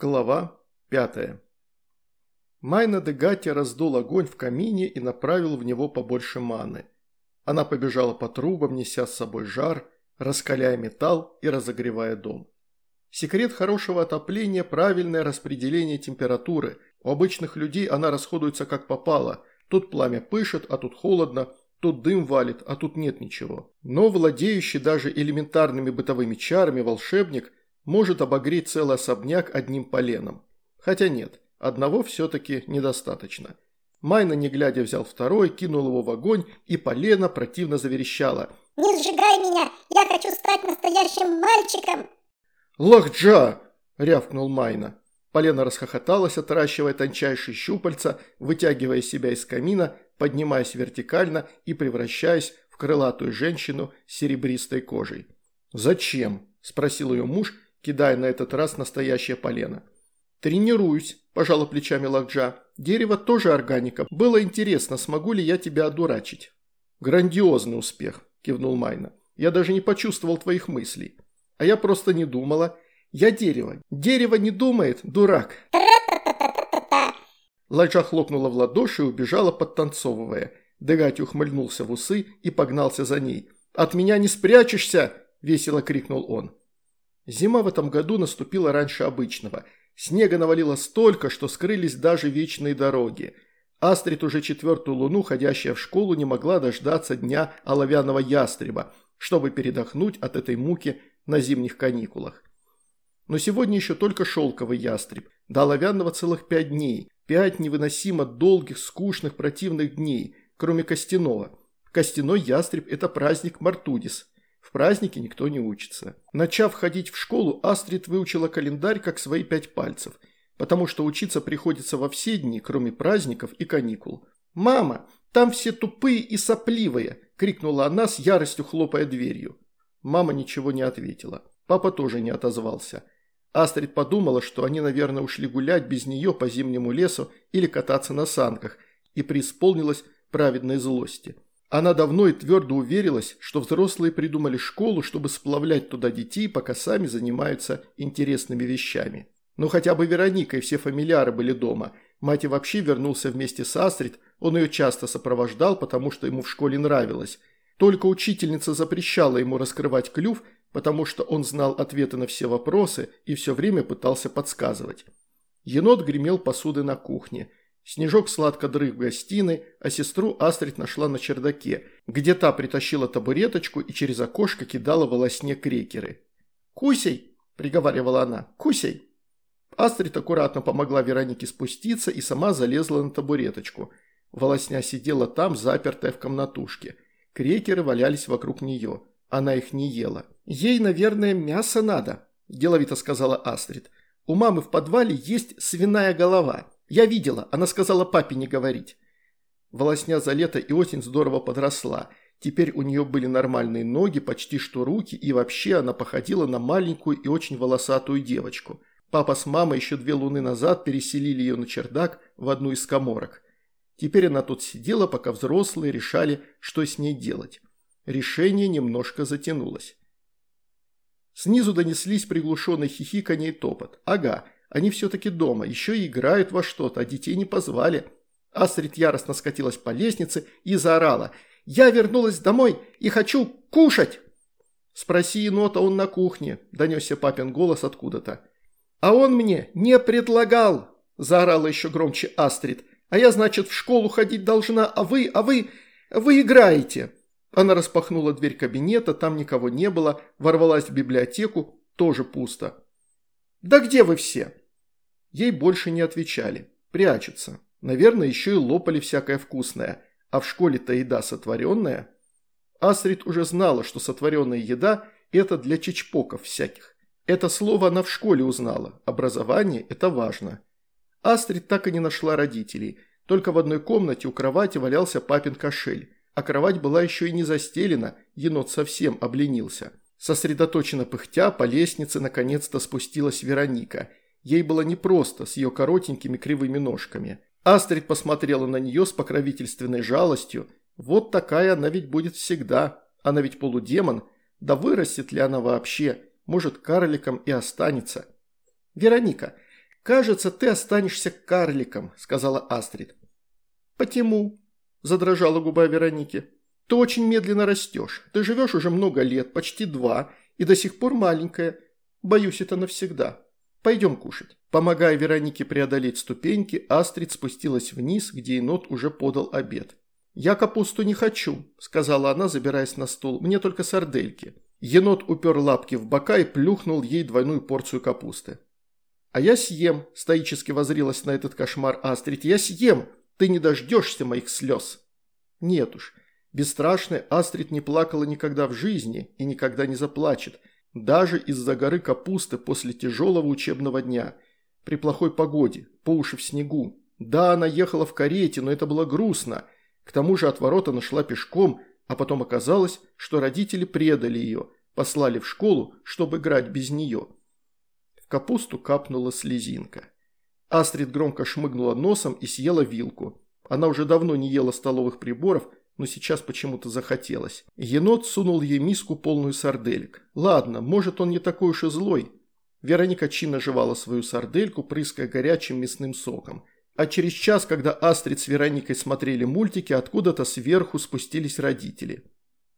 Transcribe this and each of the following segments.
Глава пятая. Майна де Гатти раздул огонь в камине и направил в него побольше маны. Она побежала по трубам, неся с собой жар, раскаляя металл и разогревая дом. Секрет хорошего отопления – правильное распределение температуры. У обычных людей она расходуется как попало. Тут пламя пышет, а тут холодно, тут дым валит, а тут нет ничего. Но владеющий даже элементарными бытовыми чарами волшебник – может обогреть целый особняк одним поленом. Хотя нет, одного все-таки недостаточно. Майна, не глядя, взял второй, кинул его в огонь, и полено противно заверещало. «Не сжигай меня! Я хочу стать настоящим мальчиком!» «Лахджа!» – рявкнул Майна. Полено расхохоталось, отращивая тончайшие щупальца, вытягивая себя из камина, поднимаясь вертикально и превращаясь в крылатую женщину с серебристой кожей. «Зачем?» – спросил ее муж, кидая на этот раз настоящее полено. «Тренируюсь», – пожала плечами Лакджа. «Дерево тоже органика. Было интересно, смогу ли я тебя одурачить». «Грандиозный успех», – кивнул Майна. «Я даже не почувствовал твоих мыслей. А я просто не думала. Я дерево. Дерево не думает, дурак». Ладжа хлопнула в ладоши и убежала, подтанцовывая. Дегать ухмыльнулся в усы и погнался за ней. «От меня не спрячешься!» – весело крикнул он. Зима в этом году наступила раньше обычного. Снега навалило столько, что скрылись даже вечные дороги. Астрид уже четвертую луну, ходящая в школу, не могла дождаться дня оловянного ястреба, чтобы передохнуть от этой муки на зимних каникулах. Но сегодня еще только шелковый ястреб. До оловянного целых пять дней. Пять невыносимо долгих, скучных, противных дней, кроме костяного. Костяной ястреб – это праздник Мартудис. В празднике никто не учится. Начав ходить в школу, Астрид выучила календарь как свои пять пальцев, потому что учиться приходится во все дни, кроме праздников и каникул. «Мама, там все тупые и сопливые!» – крикнула она с яростью, хлопая дверью. Мама ничего не ответила. Папа тоже не отозвался. Астрид подумала, что они, наверное, ушли гулять без нее по зимнему лесу или кататься на санках, и преисполнилась праведной злости. Она давно и твердо уверилась, что взрослые придумали школу, чтобы сплавлять туда детей, пока сами занимаются интересными вещами. Но хотя бы Вероника и все фамильяры были дома. Мать вообще вернулся вместе с Астрид, он ее часто сопровождал, потому что ему в школе нравилось. Только учительница запрещала ему раскрывать клюв, потому что он знал ответы на все вопросы и все время пытался подсказывать. Енот гремел посуды на кухне – Снежок сладко дрых в гостиной, а сестру Астрид нашла на чердаке, где та притащила табуреточку и через окошко кидала в волосне крекеры. «Кусей!» – приговаривала она. «Кусей!» Астрид аккуратно помогла Веронике спуститься и сама залезла на табуреточку. Волосня сидела там, запертая в комнатушке. Крекеры валялись вокруг нее. Она их не ела. «Ей, наверное, мясо надо», – деловито сказала Астрид. «У мамы в подвале есть свиная голова». Я видела, она сказала папе не говорить. Волосня за лето и осень здорово подросла. Теперь у нее были нормальные ноги, почти что руки, и вообще она походила на маленькую и очень волосатую девочку. Папа с мамой еще две луны назад переселили ее на чердак в одну из коморок. Теперь она тут сидела, пока взрослые решали, что с ней делать. Решение немножко затянулось. Снизу донеслись приглушенный хихиканье и топот. Ага, они все-таки дома, еще и играют во что-то, а детей не позвали. Астрид яростно скатилась по лестнице и заорала. «Я вернулась домой и хочу кушать!» «Спроси енота, он на кухне», – донесся папин голос откуда-то. «А он мне не предлагал!» – заорала еще громче Астрид. «А я, значит, в школу ходить должна, а вы, а вы, вы играете!» Она распахнула дверь кабинета, там никого не было, ворвалась в библиотеку, тоже пусто. «Да где вы все?» Ей больше не отвечали. Прячутся. Наверное, еще и лопали всякое вкусное. А в школе-то еда сотворенная. Астрид уже знала, что сотворенная еда – это для чичпоков всяких. Это слово она в школе узнала. Образование – это важно. Астрид так и не нашла родителей. Только в одной комнате у кровати валялся папин кошель. А кровать была еще и не застелена, енот совсем обленился. Сосредоточенно пыхтя, по лестнице наконец-то спустилась Вероника – Ей было непросто с ее коротенькими кривыми ножками. Астрид посмотрела на нее с покровительственной жалостью. Вот такая она ведь будет всегда. Она ведь полудемон. Да вырастет ли она вообще? Может, карликом и останется. «Вероника, «Кажется, ты останешься карликом», – сказала Астрид. «Почему?» – задрожала губа Вероники. «Ты очень медленно растешь. Ты живешь уже много лет, почти два, и до сих пор маленькая. Боюсь, это навсегда. Пойдем кушать». Помогая Веронике преодолеть ступеньки, Астрид спустилась вниз, где енот уже подал обед. «Я капусту не хочу», – сказала она, забираясь на стул. «Мне только сардельки». Енот упер лапки в бока и плюхнул ей двойную порцию капусты. «А я съем», – стоически возрилась на этот кошмар Астрид. «Я съем! Ты не дождешься моих слез!» «Нет уж, бесстрашная Астрид не плакала никогда в жизни и никогда не заплачет, даже из-за горы капусты после тяжелого учебного дня, при плохой погоде, по уши в снегу. Да, она ехала в карете, но это было грустно. К тому же от ворота нашла пешком, а потом оказалось, что родители предали ее, послали в школу, чтобы играть без нее» капусту капнула слезинка. Астрид громко шмыгнула носом и съела вилку. Она уже давно не ела столовых приборов, но сейчас почему-то захотелось. Енот сунул ей миску полную сарделек. Ладно, может он не такой уж и злой. Вероника чинно жевала свою сардельку, прыская горячим мясным соком. А через час, когда Астрид с Вероникой смотрели мультики, откуда-то сверху спустились родители.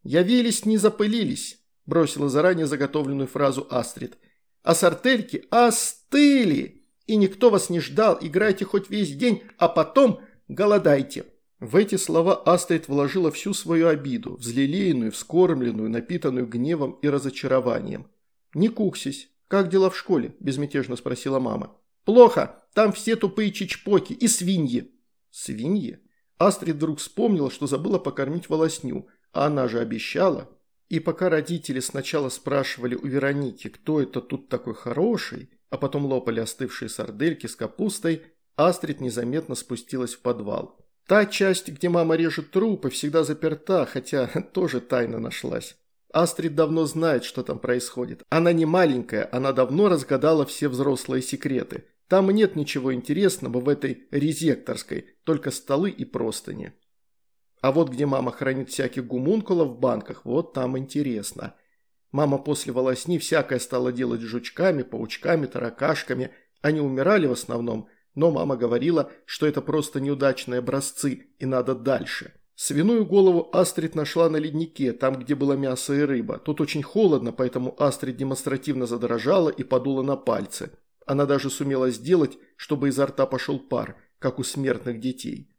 «Явились, не запылились», – бросила заранее заготовленную фразу Астрид – а сартельки остыли, и никто вас не ждал, играйте хоть весь день, а потом голодайте». В эти слова Астрид вложила всю свою обиду, взлелеянную, вскормленную, напитанную гневом и разочарованием. «Не куксись. Как дела в школе?» – безмятежно спросила мама. «Плохо. Там все тупые чичпоки и свиньи». «Свиньи?» Астрид вдруг вспомнила, что забыла покормить волосню, а она же обещала. И пока родители сначала спрашивали у Вероники, кто это тут такой хороший, а потом лопали остывшие сардельки с капустой, Астрид незаметно спустилась в подвал. Та часть, где мама режет трупы, всегда заперта, хотя тоже тайна нашлась. Астрид давно знает, что там происходит. Она не маленькая, она давно разгадала все взрослые секреты. Там нет ничего интересного в этой резекторской, только столы и простыни. А вот где мама хранит всяких гумункулов в банках, вот там интересно. Мама после волосни всякое стала делать жучками, паучками, таракашками. Они умирали в основном, но мама говорила, что это просто неудачные образцы и надо дальше. Свиную голову Астрид нашла на леднике, там, где было мясо и рыба. Тут очень холодно, поэтому Астрид демонстративно задрожала и подула на пальцы. Она даже сумела сделать, чтобы изо рта пошел пар, как у смертных детей.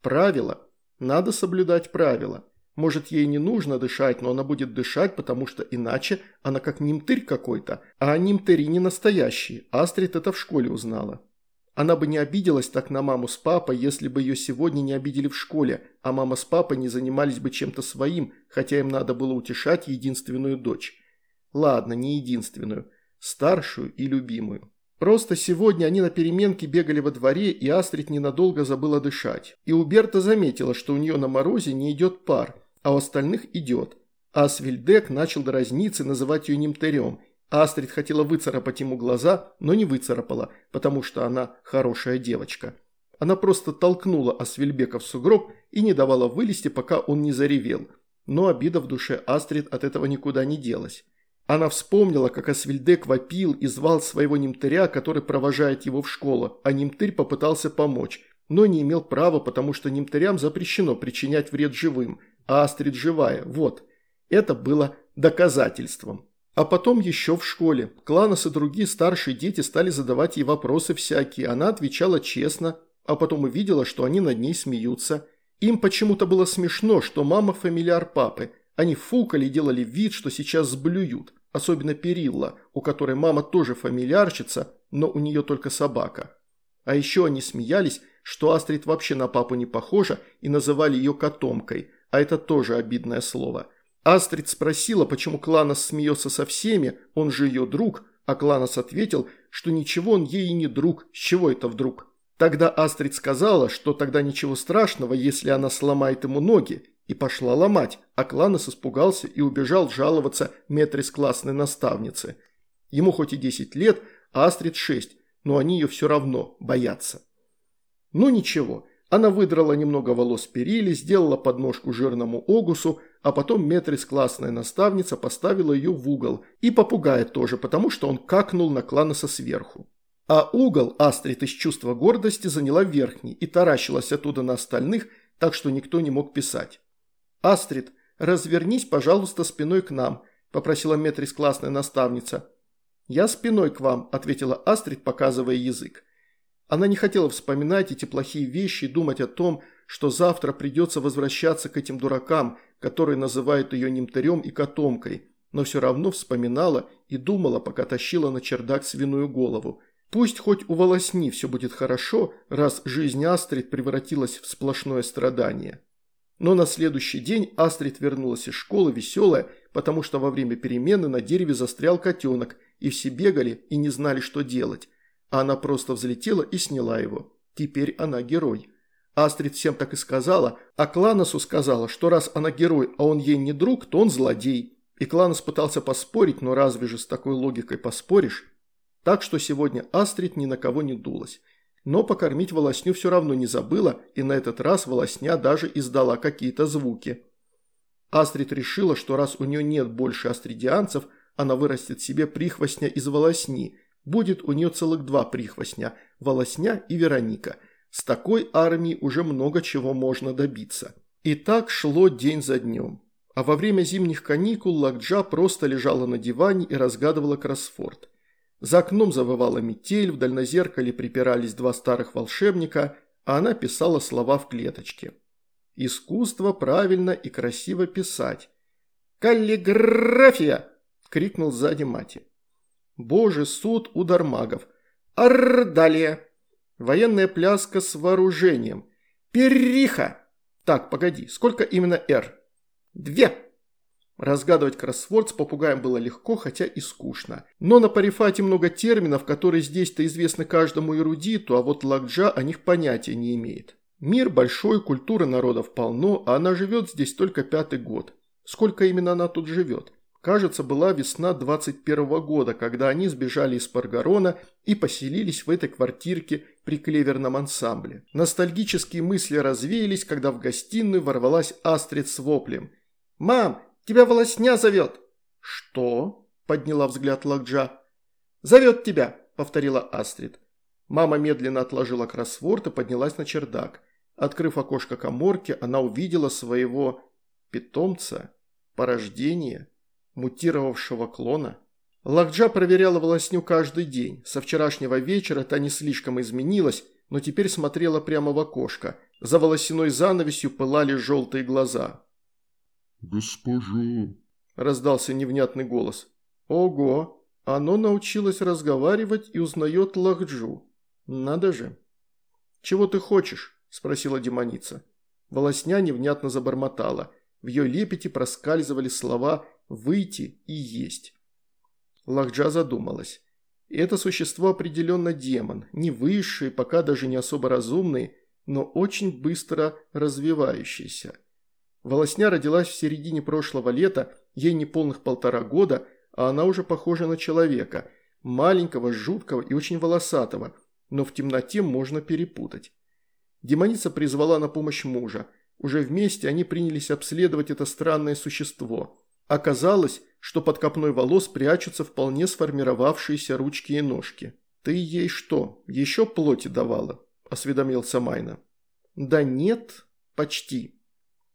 Правило – надо соблюдать правила. Может, ей не нужно дышать, но она будет дышать, потому что иначе она как нимтырь какой-то. А нимтыри не настоящие. Астрид это в школе узнала. Она бы не обиделась так на маму с папой, если бы ее сегодня не обидели в школе, а мама с папой не занимались бы чем-то своим, хотя им надо было утешать единственную дочь. Ладно, не единственную, старшую и любимую. Просто сегодня они на переменке бегали во дворе, и Астрид ненадолго забыла дышать. И Уберта заметила, что у нее на морозе не идет пар, а у остальных идет. Асвильдек начал дразниться и называть ее немтырем. Астрид хотела выцарапать ему глаза, но не выцарапала, потому что она хорошая девочка. Она просто толкнула Асвильбека в сугроб и не давала вылезти, пока он не заревел. Но обида в душе Астрид от этого никуда не делась. Она вспомнила, как Асвильдек вопил и звал своего немтыря, который провожает его в школу, а немтырь попытался помочь, но не имел права, потому что немтырям запрещено причинять вред живым, а Астрид живая, вот. Это было доказательством. А потом еще в школе. Кланос и другие старшие дети стали задавать ей вопросы всякие. Она отвечала честно, а потом увидела, что они над ней смеются. Им почему-то было смешно, что мама фамильяр папы. Они фукали и делали вид, что сейчас сблюют особенно Перилла, у которой мама тоже фамильярщица, но у нее только собака. А еще они смеялись, что Астрид вообще на папу не похожа и называли ее котомкой, а это тоже обидное слово. Астрид спросила, почему Кланос смеется со всеми, он же ее друг, а Кланос ответил, что ничего он ей и не друг, с чего это вдруг? Тогда Астрид сказала, что тогда ничего страшного, если она сломает ему ноги, и пошла ломать, а Кланос испугался и убежал жаловаться метрис классной наставнице. Ему хоть и 10 лет, а Астрид 6, но они ее все равно боятся. Ну ничего, она выдрала немного волос перили, сделала подножку жирному огусу, а потом метрис классная наставница поставила ее в угол, и попугая тоже, потому что он какнул на Кланоса сверху. А угол Астрид из чувства гордости заняла верхний и таращилась оттуда на остальных, так что никто не мог писать. «Астрид, развернись, пожалуйста, спиной к нам», – попросила Метрис классная наставница. «Я спиной к вам», – ответила Астрид, показывая язык. Она не хотела вспоминать эти плохие вещи и думать о том, что завтра придется возвращаться к этим дуракам, которые называют ее немтырем и котомкой, но все равно вспоминала и думала, пока тащила на чердак свиную голову. Пусть хоть у волосни все будет хорошо, раз жизнь Астрид превратилась в сплошное страдание. Но на следующий день Астрид вернулась из школы веселая, потому что во время перемены на дереве застрял котенок, и все бегали и не знали, что делать. Она просто взлетела и сняла его. Теперь она герой. Астрид всем так и сказала, а Кланосу сказала, что раз она герой, а он ей не друг, то он злодей. И Кланос пытался поспорить, но разве же с такой логикой поспоришь? Так что сегодня Астрид ни на кого не дулась. Но покормить волосню все равно не забыла, и на этот раз волосня даже издала какие-то звуки. Астрид решила, что раз у нее нет больше астридианцев, она вырастет себе прихвостня из волосни. Будет у нее целых два прихвостня – волосня и Вероника. С такой армией уже много чего можно добиться. И так шло день за днем. А во время зимних каникул Лакджа просто лежала на диване и разгадывала кроссфорд. За окном завывала метель, в дальнозеркале припирались два старых волшебника, а она писала слова в клеточке. Искусство правильно и красиво писать. «Каллиграфия!» – крикнул сзади мати. «Боже, суд удар магов!» «Арр, далее!» «Военная пляска с вооружением!» «Перриха!» «Так, погоди, сколько именно «Р»?» «Две!» Разгадывать кроссворд с попугаем было легко, хотя и скучно. Но на парифате много терминов, которые здесь-то известны каждому эрудиту, а вот Лакджа о них понятия не имеет. Мир большой, культуры народов полно, а она живет здесь только пятый год. Сколько именно она тут живет? Кажется, была весна 21 -го года, когда они сбежали из Паргарона и поселились в этой квартирке при клеверном ансамбле. Ностальгические мысли развеялись, когда в гостиную ворвалась Астрид с воплем. «Мам, Тебя волосня зовет!» «Что?» – подняла взгляд Лакджа. «Зовет тебя!» – повторила Астрид. Мама медленно отложила кроссворд и поднялась на чердак. Открыв окошко коморки, она увидела своего питомца, порождение, мутировавшего клона. Лакджа проверяла волосню каждый день. Со вчерашнего вечера та не слишком изменилась, но теперь смотрела прямо в окошко. За волосяной занавесью пылали желтые глаза. «Госпожа!» – раздался невнятный голос. «Ого! Оно научилось разговаривать и узнает Лахджу. Надо же!» «Чего ты хочешь?» – спросила демоница. Волосня невнятно забормотала. В ее лепете проскальзывали слова «выйти» и «есть». Лахджа задумалась. Это существо определенно демон, не высший, пока даже не особо разумный, но очень быстро развивающийся. Волосня родилась в середине прошлого лета, ей не полных полтора года, а она уже похожа на человека. Маленького, жуткого и очень волосатого, но в темноте можно перепутать. Демоница призвала на помощь мужа. Уже вместе они принялись обследовать это странное существо. Оказалось, что под копной волос прячутся вполне сформировавшиеся ручки и ножки. «Ты ей что, еще плоти давала?» – осведомился Майна. «Да нет, почти»,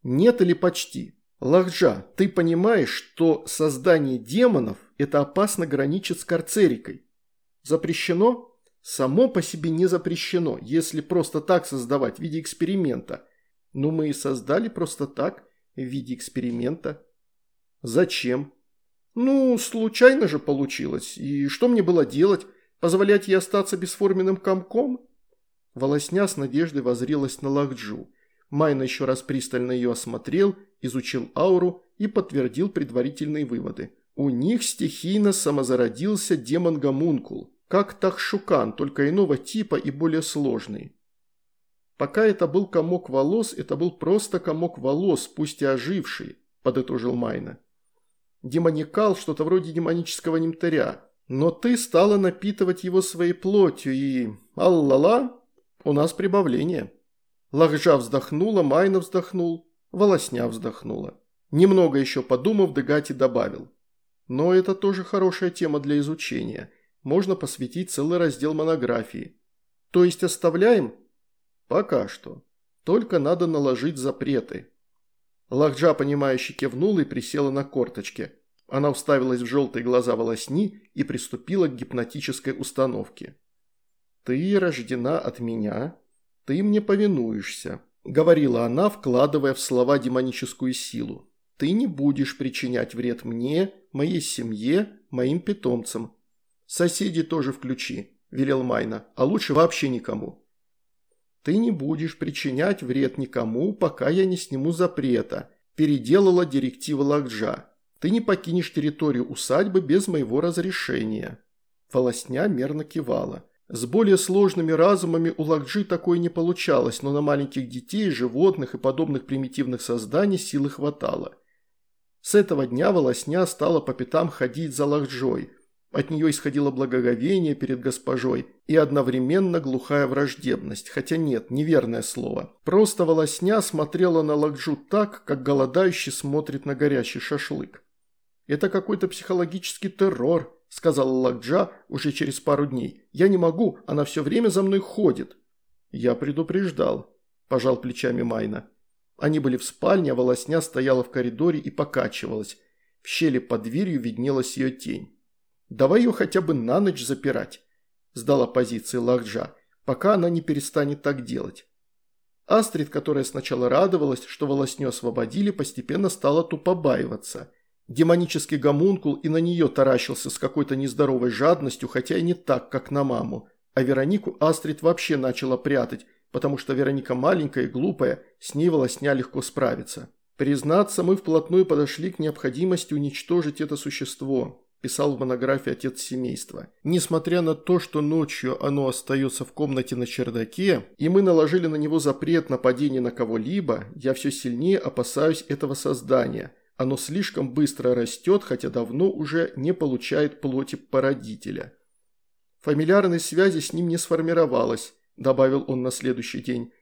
нет или почти. Лахджа, ты понимаешь, что создание демонов – это опасно граничит с карцерикой? Запрещено? Само по себе не запрещено, если просто так создавать в виде эксперимента. Но мы и создали просто так, в виде эксперимента. Зачем? Ну, случайно же получилось. И что мне было делать? Позволять ей остаться бесформенным комком? Волосня с надеждой возрилась на Лахджу. Майна еще раз пристально ее осмотрел, изучил ауру и подтвердил предварительные выводы. У них стихийно самозародился демон-гомункул, как Тахшукан, только иного типа и более сложный. Пока это был комок волос, это был просто комок волос, пусть и оживший, подытожил Майна. Демоникал что-то вроде демонического немтаря. Но ты стала напитывать его своей плотью и... Аллала, у нас прибавление. Лахжа вздохнула, Майна вздохнул, Волосня вздохнула. Немного еще подумав, Дегати добавил. Но это тоже хорошая тема для изучения. можно посвятить целый раздел монографии. То есть оставляем? Пока что. Только надо наложить запреты. Лахджа, понимающе кивнула и присела на корточки. Она уставилась в желтые глаза волосни и приступила к гипнотической установке. «Ты рождена от меня, ты мне повинуешься», – говорила она, вкладывая в слова демоническую силу. «Ты не будешь причинять вред мне, моей семье, моим питомцам. Соседи тоже включи», – велел Майна, – «а лучше вообще никому». «Ты не будешь причинять вред никому, пока я не сниму запрета», – переделала директива Лакджа. «Ты не покинешь территорию усадьбы без моего разрешения». Волосня мерно кивала. С более сложными разумами у Лакджи такое не получалось, но на маленьких детей, животных и подобных примитивных созданий силы хватало. С этого дня волосня стала по пятам ходить за Лакджой. От нее исходило благоговение перед госпожой и одновременно глухая враждебность, хотя нет, неверное слово. Просто волосня смотрела на Лакджу так, как голодающий смотрит на горящий шашлык. Это какой-то психологический террор, – сказала Лакджа уже через пару дней. «Я не могу, она все время за мной ходит». «Я предупреждал», – пожал плечами Майна. Они были в спальне, а волосня стояла в коридоре и покачивалась. В щели под дверью виднелась ее тень. «Давай ее хотя бы на ночь запирать», – сдала позиции Лахджа, – «пока она не перестанет так делать». Астрид, которая сначала радовалась, что волосню освободили, постепенно стала тупобаиваться. Демонический гомункул и на нее таращился с какой-то нездоровой жадностью, хотя и не так, как на маму. А Веронику Астрид вообще начала прятать, потому что Вероника маленькая и глупая, с ней волосня легко справиться. «Признаться, мы вплотную подошли к необходимости уничтожить это существо», писал в монографии отец семейства. Несмотря на то, что ночью оно остается в комнате на чердаке, и мы наложили на него запрет нападения на кого-либо, я все сильнее опасаюсь этого создания – оно слишком быстро растет, хотя давно уже не получает плоти породителя. Фамильярной связи с ним не сформировалось, добавил он на следующий день.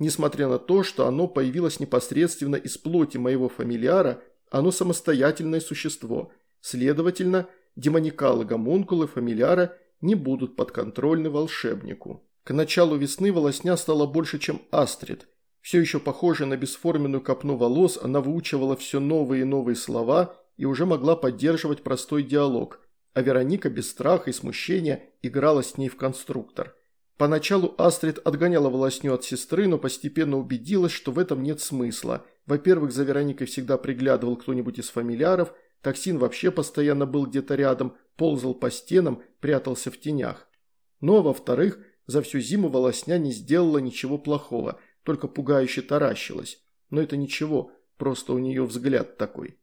Несмотря на то, что оно появилось непосредственно из плоти моего фамильяра, оно самостоятельное существо. Следовательно, демоникалы гомункулы фамильяра не будут подконтрольны волшебнику. К началу весны волосня стало больше, чем астрид – все еще похожая на бесформенную копну волос, она выучивала все новые и новые слова и уже могла поддерживать простой диалог, а Вероника без страха и смущения играла с ней в конструктор. Поначалу Астрид отгоняла волосню от сестры, но постепенно убедилась, что в этом нет смысла. Во-первых, за Вероникой всегда приглядывал кто-нибудь из фамильяров, Токсин вообще постоянно был где-то рядом, ползал по стенам, прятался в тенях. Но, во-вторых, за всю зиму волосня не сделала ничего плохого – только пугающе таращилась. Но это ничего, просто у нее взгляд такой.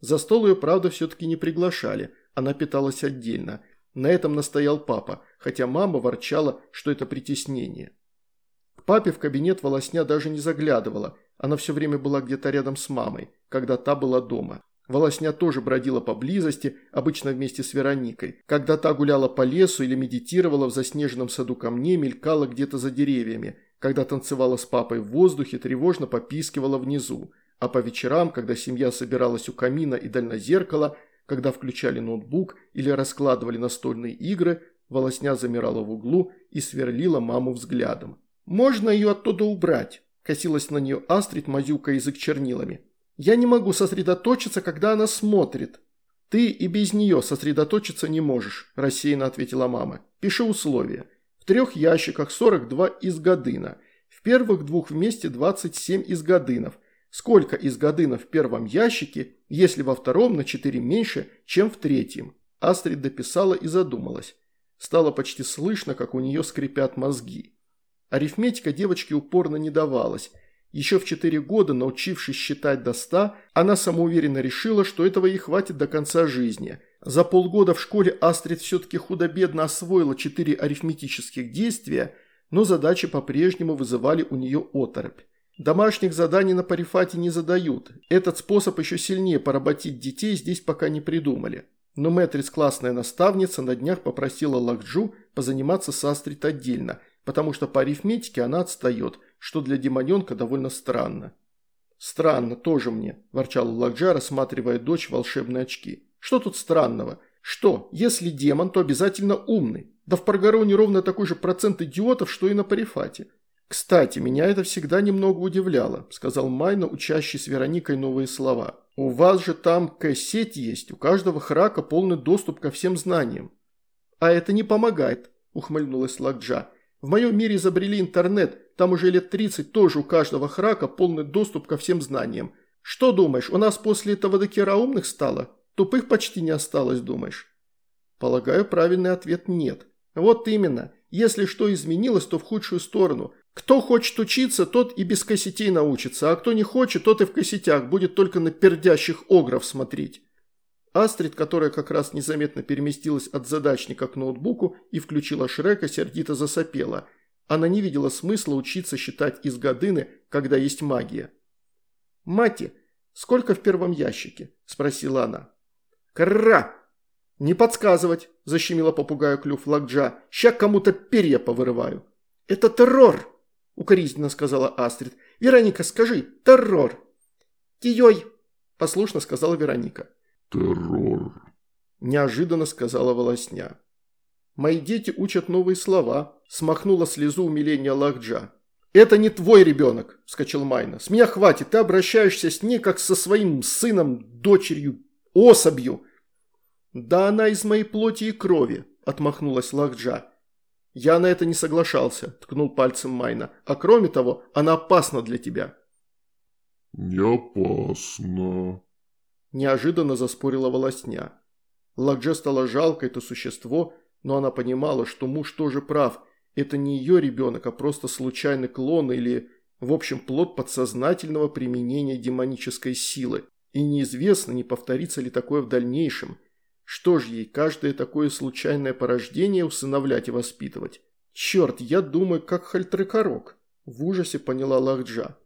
За стол ее, правда, все-таки не приглашали, она питалась отдельно. На этом настоял папа, хотя мама ворчала, что это притеснение. К папе в кабинет волосня даже не заглядывала, она все время была где-то рядом с мамой, когда та была дома. Волосня тоже бродила поблизости, обычно вместе с Вероникой. Когда та гуляла по лесу или медитировала в заснеженном саду камней, мелькала где-то за деревьями, когда танцевала с папой в воздухе, тревожно попискивала внизу, а по вечерам, когда семья собиралась у камина и дальнозеркала, когда включали ноутбук или раскладывали настольные игры, волосня замирала в углу и сверлила маму взглядом. «Можно ее оттуда убрать?» – косилась на нее Астрид, мазюка язык чернилами. «Я не могу сосредоточиться, когда она смотрит». «Ты и без нее сосредоточиться не можешь», – рассеянно ответила мама. «Пиши условия трех ящиках 42 изгодына, в первых двух вместе 27 изгодынов. Сколько изгодынов в первом ящике, если во втором на 4 меньше, чем в третьем? Астрид дописала и задумалась. Стало почти слышно, как у нее скрипят мозги. Арифметика девочке упорно не давалась. Еще в 4 года, научившись считать до 100, она самоуверенно решила, что этого ей хватит до конца жизни – за полгода в школе Астрид все-таки худо-бедно освоила четыре арифметических действия, но задачи по-прежнему вызывали у нее оторопь. Домашних заданий на парифате не задают. Этот способ еще сильнее поработить детей здесь пока не придумали. Но Мэтрис, классная наставница, на днях попросила Лакджу позаниматься с Астрид отдельно, потому что по арифметике она отстает, что для демоненка довольно странно. «Странно, тоже мне», – ворчал Лакджа, рассматривая дочь волшебные очки. Что тут странного? Что, если демон, то обязательно умный. Да в Паргароне ровно такой же процент идиотов, что и на Парифате. «Кстати, меня это всегда немного удивляло», – сказал Майна, учащий с Вероникой новые слова. «У вас же там К-сеть есть, у каждого храка полный доступ ко всем знаниям». «А это не помогает», – ухмыльнулась Лакджа. «В моем мире изобрели интернет, там уже лет 30 тоже у каждого храка полный доступ ко всем знаниям. Что думаешь, у нас после этого до хера умных стало? Тупых почти не осталось, думаешь?» Полагаю, правильный ответ нет. Вот именно. Если что изменилось, то в худшую сторону. Кто хочет учиться, тот и без косетей научится, а кто не хочет, тот и в косетях будет только на пердящих огров смотреть. Астрид, которая как раз незаметно переместилась от задачника к ноутбуку и включила Шрека, сердито засопела. Она не видела смысла учиться считать из годыны, когда есть магия. «Мати, сколько в первом ящике?» – спросила она. «Кра!» «Не подсказывать!» – защемила попугаю клюв Лакджа. «Ща кому-то перья повырываю!» «Это террор!» – укоризненно сказала Астрид. «Вероника, скажи, террор!» «Тиёй!» – послушно сказала Вероника. «Террор!» – неожиданно сказала Волосня. «Мои дети учат новые слова», – смахнула слезу умиления Лахджа. «Это не твой ребенок», – вскочил Майна. «С меня хватит, ты обращаешься с ней, как со своим сыном, дочерью, особью». «Да она из моей плоти и крови», – отмахнулась Лахджа. «Я на это не соглашался», – ткнул пальцем Майна. «А кроме того, она опасна для тебя». «Не опасно», – неожиданно заспорила Волосня. Лакдже стало жалко это существо, но она понимала, что муж тоже прав. Это не ее ребенок, а просто случайный клон или, в общем, плод подсознательного применения демонической силы. И неизвестно, не повторится ли такое в дальнейшем – что ж ей, каждое такое случайное порождение усыновлять и воспитывать? Черт, я думаю, как хальтрекорок. В ужасе поняла Лахджа.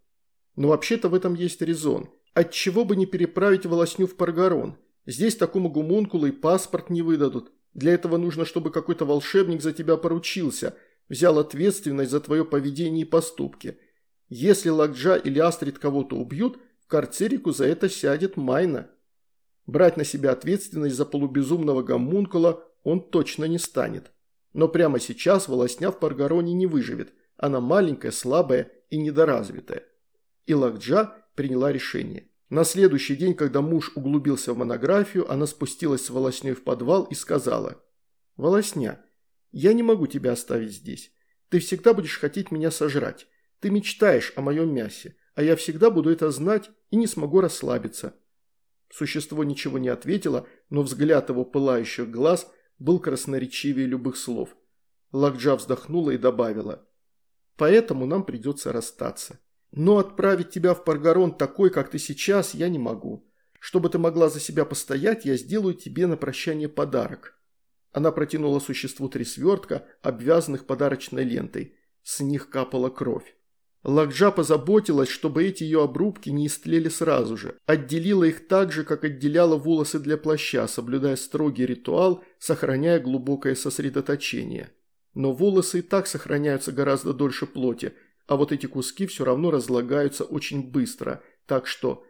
Но вообще-то в этом есть резон. Отчего бы не переправить волосню в Паргарон? Здесь такому гумункулу и паспорт не выдадут. Для этого нужно, чтобы какой-то волшебник за тебя поручился, взял ответственность за твое поведение и поступки. Если Лакджа или Астрид кого-то убьют, Карцерику за это сядет Майна. Брать на себя ответственность за полубезумного гомункула он точно не станет. Но прямо сейчас волосня в Паргароне не выживет. Она маленькая, слабая и недоразвитая. И Лакджа приняла решение. На следующий день, когда муж углубился в монографию, она спустилась с волосней в подвал и сказала. «Волосня, я не могу тебя оставить здесь. Ты всегда будешь хотеть меня сожрать. Ты мечтаешь о моем мясе, а я всегда буду это знать и не смогу расслабиться. Существо ничего не ответило, но взгляд его пылающих глаз был красноречивее любых слов. Лакджа вздохнула и добавила. «Поэтому нам придется расстаться. Но отправить тебя в Паргарон такой, как ты сейчас, я не могу. Чтобы ты могла за себя постоять, я сделаю тебе на прощание подарок». Она протянула существу три свертка, обвязанных подарочной лентой. С них капала кровь. Лакджа позаботилась, чтобы эти ее обрубки не истлели сразу же. Отделила их так же, как отделяла волосы для плаща, соблюдая строгий ритуал, сохраняя глубокое сосредоточение. Но волосы и так сохраняются гораздо дольше плоти, а вот эти куски все равно разлагаются очень быстро, так что...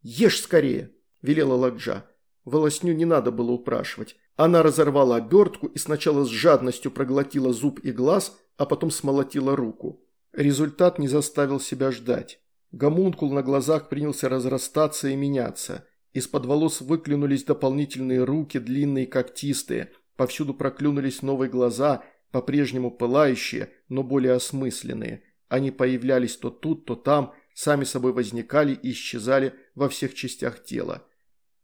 «Ешь скорее!» – велела Лакджа. Волосню не надо было упрашивать. Она разорвала обертку и сначала с жадностью проглотила зуб и глаз, а потом смолотила руку. Результат не заставил себя ждать. Гомункул на глазах принялся разрастаться и меняться. Из-под волос выклюнулись дополнительные руки, длинные и когтистые. Повсюду проклюнулись новые глаза, по-прежнему пылающие, но более осмысленные. Они появлялись то тут, то там, сами собой возникали и исчезали во всех частях тела.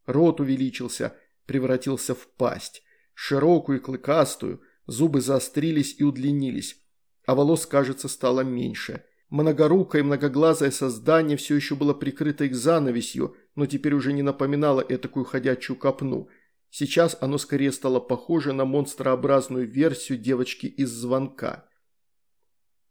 Рот увеличился, превратился в пасть. Широкую и клыкастую, зубы заострились и удлинились а волос, кажется, стало меньше. Многорукое и многоглазое создание все еще было прикрыто их занавесью, но теперь уже не напоминало этакую ходячую копну. Сейчас оно скорее стало похоже на монстрообразную версию девочки из звонка.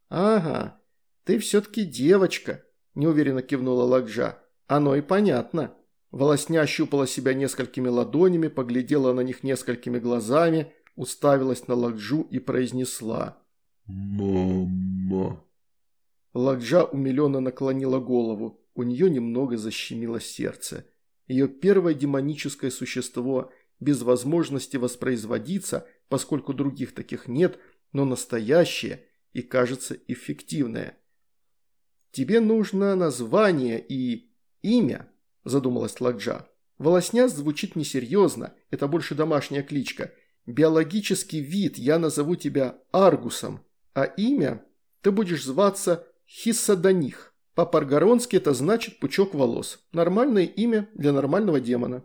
«Ага, ты все-таки девочка», – неуверенно кивнула Лакжа. «Оно и понятно». Волосня ощупала себя несколькими ладонями, поглядела на них несколькими глазами, уставилась на Лакджу и произнесла – «Мама!» Лакджа умиленно наклонила голову. У нее немного защемило сердце. Ее первое демоническое существо без возможности воспроизводиться, поскольку других таких нет, но настоящее и, кажется, эффективное. «Тебе нужно название и имя», – задумалась Ладжа. «Волосняс звучит несерьезно, это больше домашняя кличка. Биологический вид я назову тебя Аргусом, а имя ты будешь зваться Хиссаданих. По-паргаронски это значит пучок волос. Нормальное имя для нормального демона».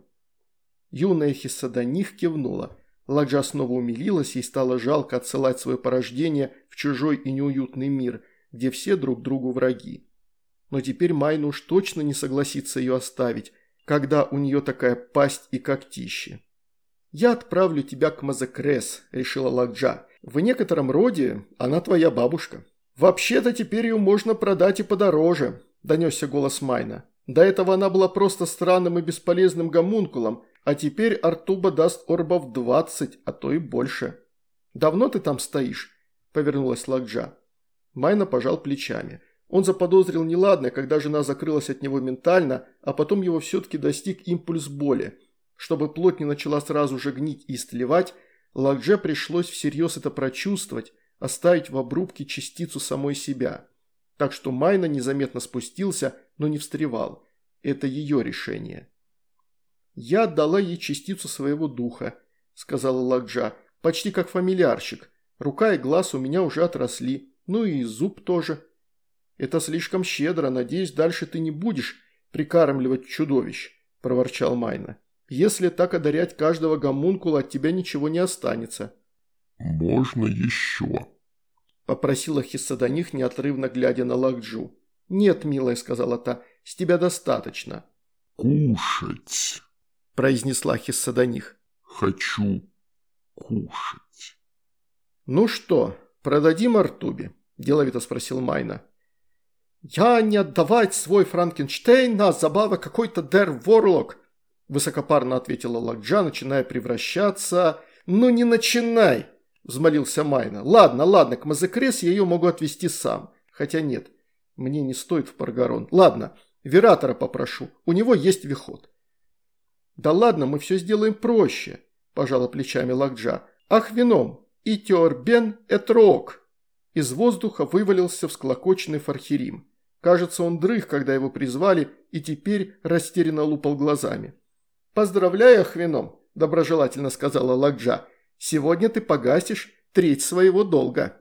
Юная Хиссаданих кивнула. Ладжа снова умилилась, ей стало жалко отсылать свое порождение в чужой и неуютный мир, где все друг другу враги. Но теперь Майна уж точно не согласится ее оставить, когда у нее такая пасть и когтищи. «Я отправлю тебя к Мазакрес», – решила Ладжа. «В некотором роде она твоя бабушка». «Вообще-то теперь ее можно продать и подороже», – донесся голос Майна. «До этого она была просто странным и бесполезным гомункулом, а теперь Артуба даст орбов двадцать, а то и больше». «Давно ты там стоишь?» – повернулась Ладжа. Майна пожал плечами. Он заподозрил неладное, когда жена закрылась от него ментально, а потом его все-таки достиг импульс боли – чтобы плоть не начала сразу же гнить и истлевать, Лакже пришлось всерьез это прочувствовать, оставить в обрубке частицу самой себя. Так что Майна незаметно спустился, но не встревал. Это ее решение. «Я отдала ей частицу своего духа», – сказала Лакджа, – «почти как фамильярщик. Рука и глаз у меня уже отросли, ну и зуб тоже». «Это слишком щедро, надеюсь, дальше ты не будешь прикармливать чудовищ», – проворчал Майна. Если так одарять каждого гомункула, от тебя ничего не останется». «Можно еще?» – попросила Хиссаданих, неотрывно глядя на Лакджу. «Нет, милая», – сказала та, – «с тебя достаточно». «Кушать», – произнесла Хиссаданих. «Хочу кушать». «Ну что, продадим Артубе?» – деловито спросил Майна. «Я не отдавать свой Франкенштейн на забава какой-то Дер Ворлок», Высокопарно ответила Лакджа, начиная превращаться. «Ну не начинай!» – взмолился Майна. «Ладно, ладно, к Мазекрес я ее могу отвезти сам. Хотя нет, мне не стоит в Паргарон. Ладно, Вератора попрошу, у него есть виход». «Да ладно, мы все сделаем проще», – пожала плечами Лакджа. «Ах, вином! Итиорбен этрок!» Из воздуха вывалился всклокоченный Фархирим. Кажется, он дрых, когда его призвали, и теперь растерянно лупал глазами. «Поздравляю, Ахвином», – доброжелательно сказала Ладжа. «Сегодня ты погасишь треть своего долга».